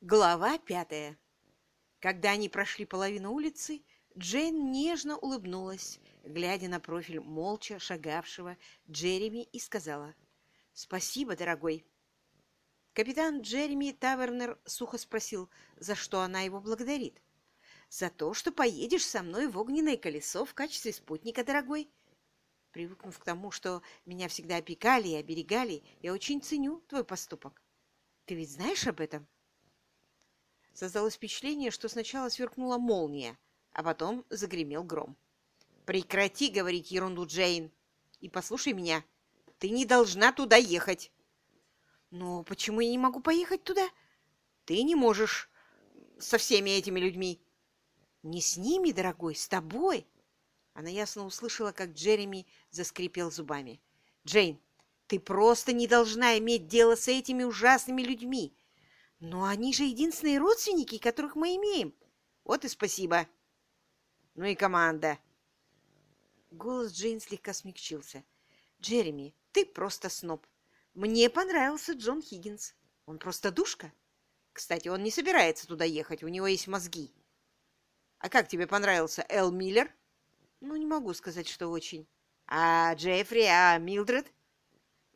Глава пятая. Когда они прошли половину улицы, Джейн нежно улыбнулась, глядя на профиль молча шагавшего Джереми и сказала «Спасибо, дорогой». Капитан Джереми Тавернер сухо спросил, за что она его благодарит. «За то, что поедешь со мной в огненное колесо в качестве спутника, дорогой». Привыкнув к тому, что меня всегда опекали и оберегали, я очень ценю твой поступок. Ты ведь знаешь об этом?» Создалось впечатление, что сначала сверкнула молния, а потом загремел гром. «Прекрати говорить ерунду, Джейн, и послушай меня. Ты не должна туда ехать». «Но почему я не могу поехать туда?» «Ты не можешь со всеми этими людьми». «Не с ними, дорогой, с тобой». Она ясно услышала, как Джереми заскрипел зубами. «Джейн, ты просто не должна иметь дело с этими ужасными людьми. Но они же единственные родственники, которых мы имеем. Вот и спасибо. Ну и команда. Голос Джейн слегка смягчился. Джереми, ты просто сноб. Мне понравился Джон Хиггинс. Он просто душка. Кстати, он не собирается туда ехать, у него есть мозги. А как тебе понравился Эл Миллер? Ну, не могу сказать, что очень. А Джеффри, а Милдред?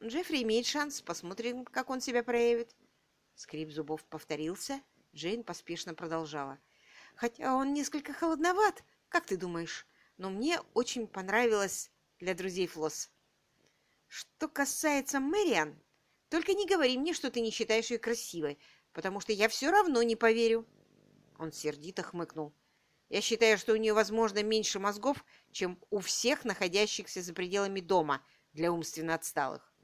Джеффри имеет шанс, посмотрим, как он себя проявит. Скрип зубов повторился, Джейн поспешно продолжала. «Хотя он несколько холодноват, как ты думаешь? Но мне очень понравилось для друзей Флосс. Что касается Мэриан, только не говори мне, что ты не считаешь ее красивой, потому что я все равно не поверю». Он сердито хмыкнул. «Я считаю, что у нее, возможно, меньше мозгов, чем у всех находящихся за пределами дома для умственно отсталых».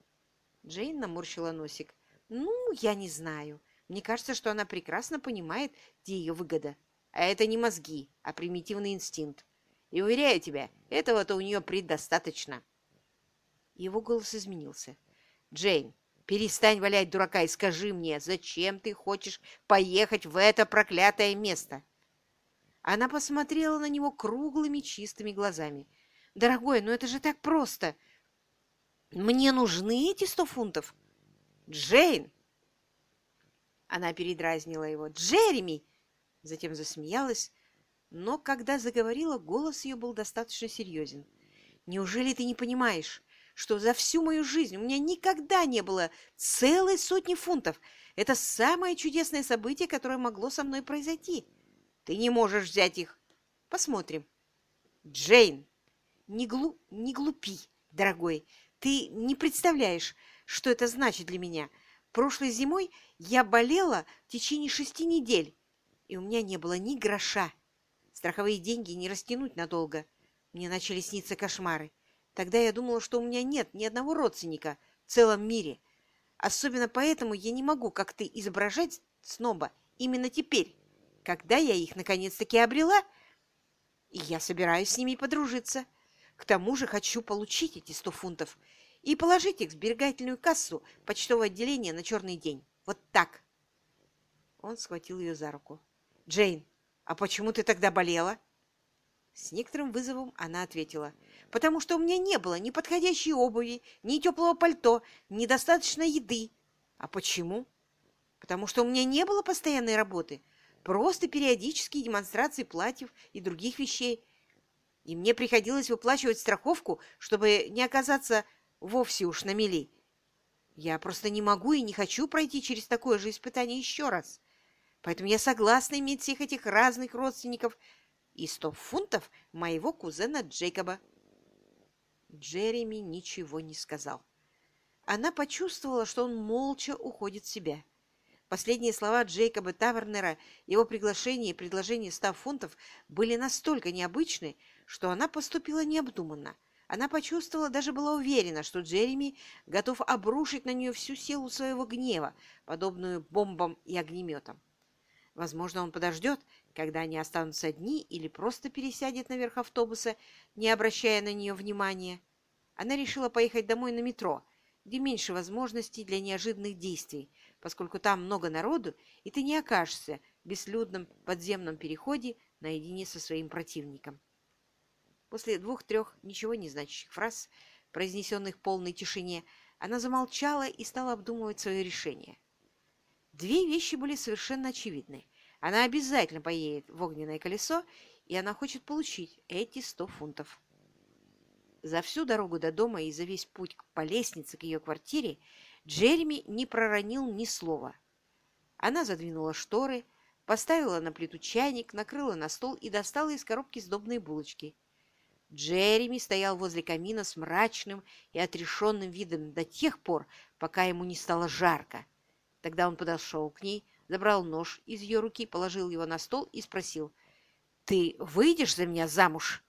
Джейн наморщила носик. Ну, я не знаю. Мне кажется, что она прекрасно понимает, где ее выгода. А это не мозги, а примитивный инстинкт. И уверяю тебя, этого-то у нее предостаточно. Его голос изменился. Джейн, перестань валять дурака и скажи мне, зачем ты хочешь поехать в это проклятое место? Она посмотрела на него круглыми чистыми глазами. Дорогой, ну это же так просто. Мне нужны эти сто фунтов. Джейн!» Она передразнила его. «Джереми!» Затем засмеялась, но когда заговорила, голос ее был достаточно серьезен. «Неужели ты не понимаешь, что за всю мою жизнь у меня никогда не было целой сотни фунтов? Это самое чудесное событие, которое могло со мной произойти. Ты не можешь взять их. Посмотрим. Джейн, не, глу... не глупи, дорогой. Ты не представляешь, что это значит для меня. Прошлой зимой я болела в течение шести недель, и у меня не было ни гроша. Страховые деньги не растянуть надолго. Мне начали сниться кошмары. Тогда я думала, что у меня нет ни одного родственника в целом мире. Особенно поэтому я не могу, как ты, изображать сноба именно теперь, когда я их наконец-таки обрела, и я собираюсь с ними подружиться. К тому же хочу получить эти сто фунтов и положить их в сберегательную кассу почтового отделения на черный день. Вот так. Он схватил ее за руку. «Джейн, а почему ты тогда болела?» С некоторым вызовом она ответила. «Потому что у меня не было ни подходящей обуви, ни теплого пальто, ни достаточно еды. А почему? Потому что у меня не было постоянной работы, просто периодические демонстрации платьев и других вещей. И мне приходилось выплачивать страховку, чтобы не оказаться вовсе уж на мели. Я просто не могу и не хочу пройти через такое же испытание еще раз. Поэтому я согласна иметь всех этих разных родственников и сто фунтов моего кузена Джейкоба. Джереми ничего не сказал. Она почувствовала, что он молча уходит в себя. Последние слова Джейкоба Тавернера, его приглашение и предложение ста фунтов были настолько необычны, что она поступила необдуманно. Она почувствовала, даже была уверена, что Джереми готов обрушить на нее всю силу своего гнева, подобную бомбам и огнеметам. Возможно, он подождет, когда они останутся одни, или просто пересядет наверх автобуса, не обращая на нее внимания. Она решила поехать домой на метро, где меньше возможностей для неожиданных действий, поскольку там много народу, и ты не окажешься в бесслюдном подземном переходе наедине со своим противником. После двух-трех ничего не значащих фраз, произнесенных в полной тишине, она замолчала и стала обдумывать свое решение. Две вещи были совершенно очевидны. Она обязательно поедет в огненное колесо, и она хочет получить эти сто фунтов. За всю дорогу до дома и за весь путь по лестнице к ее квартире Джереми не проронил ни слова. Она задвинула шторы, поставила на плиту чайник, накрыла на стол и достала из коробки сдобные булочки. Джереми стоял возле камина с мрачным и отрешенным видом до тех пор, пока ему не стало жарко. Тогда он подошел к ней, забрал нож из ее руки, положил его на стол и спросил, «Ты выйдешь за меня замуж?»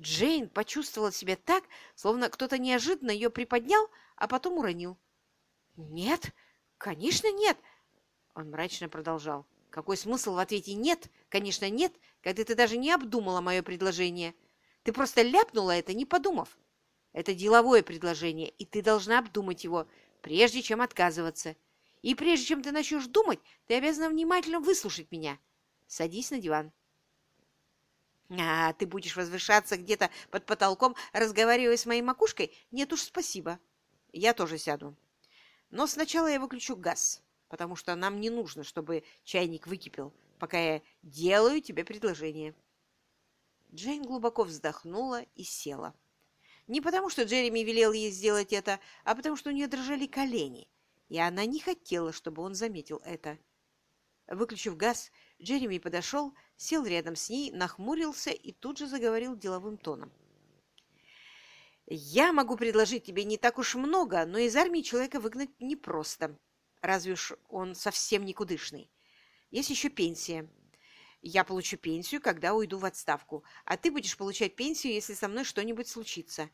Джейн почувствовала себя так, словно кто-то неожиданно ее приподнял, а потом уронил. «Нет, конечно нет!» Он мрачно продолжал. «Какой смысл в ответе «нет», конечно, нет, когда ты даже не обдумала мое предложение? Ты просто ляпнула это, не подумав. Это деловое предложение, и ты должна обдумать его, прежде чем отказываться. И прежде чем ты начнешь думать, ты обязана внимательно выслушать меня. Садись на диван». А ты будешь возвышаться где-то под потолком, разговаривая с моей макушкой? Нет уж, спасибо. Я тоже сяду. Но сначала я выключу газ, потому что нам не нужно, чтобы чайник выкипел, пока я делаю тебе предложение. Джейн глубоко вздохнула и села. Не потому, что Джереми велел ей сделать это, а потому, что у нее дрожали колени, и она не хотела, чтобы он заметил это. Выключив газ, Джереми подошел, сел рядом с ней, нахмурился и тут же заговорил деловым тоном. «Я могу предложить тебе не так уж много, но из армии человека выгнать непросто. Разве уж он совсем никудышный. Есть еще пенсия. Я получу пенсию, когда уйду в отставку, а ты будешь получать пенсию, если со мной что-нибудь случится.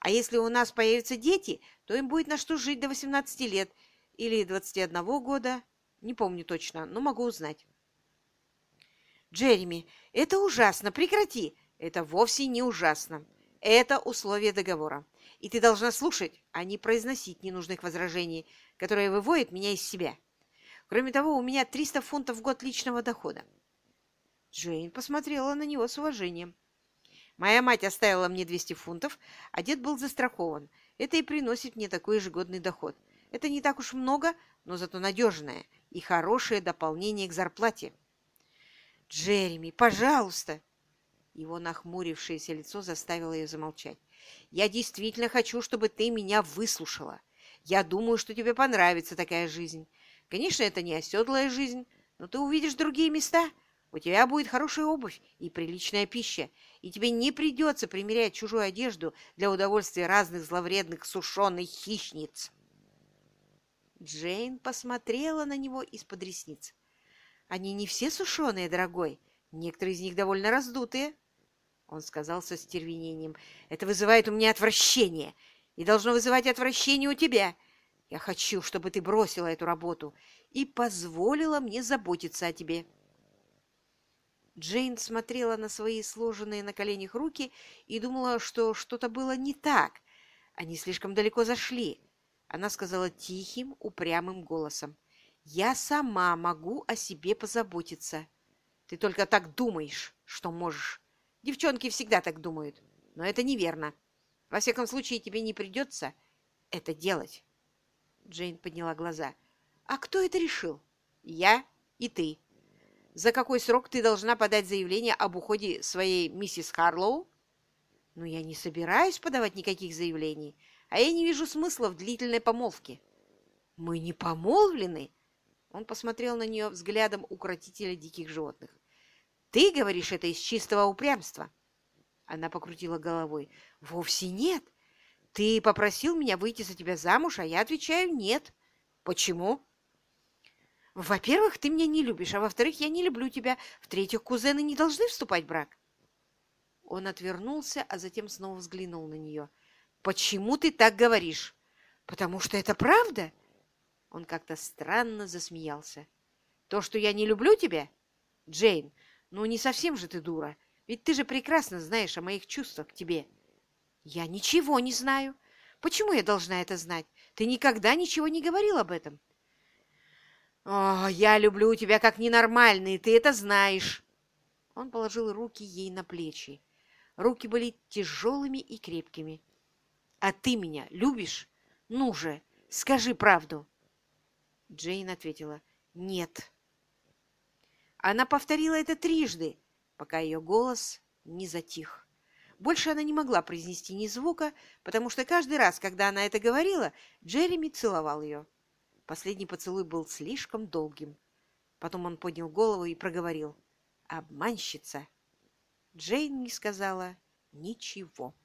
А если у нас появятся дети, то им будет на что жить до 18 лет или 21 года. Не помню точно, но могу узнать. Джереми, это ужасно, прекрати. Это вовсе не ужасно. Это условие договора. И ты должна слушать, а не произносить ненужных возражений, которые выводят меня из себя. Кроме того, у меня 300 фунтов в год личного дохода. Джейн посмотрела на него с уважением. Моя мать оставила мне 200 фунтов, а дед был застрахован. Это и приносит мне такой ежегодный доход. Это не так уж много, но зато надежное и хорошее дополнение к зарплате. «Джереми, пожалуйста!» Его нахмурившееся лицо заставило ее замолчать. «Я действительно хочу, чтобы ты меня выслушала. Я думаю, что тебе понравится такая жизнь. Конечно, это не оседлая жизнь, но ты увидишь другие места. У тебя будет хорошая обувь и приличная пища, и тебе не придется примерять чужую одежду для удовольствия разных зловредных сушеных хищниц». Джейн посмотрела на него из-под ресниц. Они не все сушеные, дорогой. Некоторые из них довольно раздутые. Он сказал со стервенением. Это вызывает у меня отвращение. И должно вызывать отвращение у тебя. Я хочу, чтобы ты бросила эту работу и позволила мне заботиться о тебе. Джейн смотрела на свои сложенные на коленях руки и думала, что что-то было не так. Они слишком далеко зашли. Она сказала тихим, упрямым голосом. Я сама могу о себе позаботиться. Ты только так думаешь, что можешь. Девчонки всегда так думают, но это неверно. Во всяком случае, тебе не придется это делать. Джейн подняла глаза. А кто это решил? Я и ты. За какой срок ты должна подать заявление об уходе своей миссис Харлоу? Ну, я не собираюсь подавать никаких заявлений, а я не вижу смысла в длительной помолвке. Мы не помолвлены? Он посмотрел на нее взглядом укротителя диких животных. «Ты говоришь это из чистого упрямства?» Она покрутила головой. «Вовсе нет. Ты попросил меня выйти за тебя замуж, а я отвечаю «нет». Почему?» «Во-первых, ты меня не любишь, а во-вторых, я не люблю тебя. В-третьих, кузены не должны вступать в брак». Он отвернулся, а затем снова взглянул на нее. «Почему ты так говоришь?» «Потому что это правда?» Он как-то странно засмеялся. «То, что я не люблю тебя? Джейн, ну не совсем же ты дура. Ведь ты же прекрасно знаешь о моих чувствах к тебе». «Я ничего не знаю. Почему я должна это знать? Ты никогда ничего не говорил об этом». «О, я люблю тебя как ненормальный, ты это знаешь!» Он положил руки ей на плечи. Руки были тяжелыми и крепкими. «А ты меня любишь? Ну же, скажи правду!» Джейн ответила «Нет». Она повторила это трижды, пока ее голос не затих. Больше она не могла произнести ни звука, потому что каждый раз, когда она это говорила, Джереми целовал ее. Последний поцелуй был слишком долгим. Потом он поднял голову и проговорил. «Обманщица!» Джейн не сказала ничего.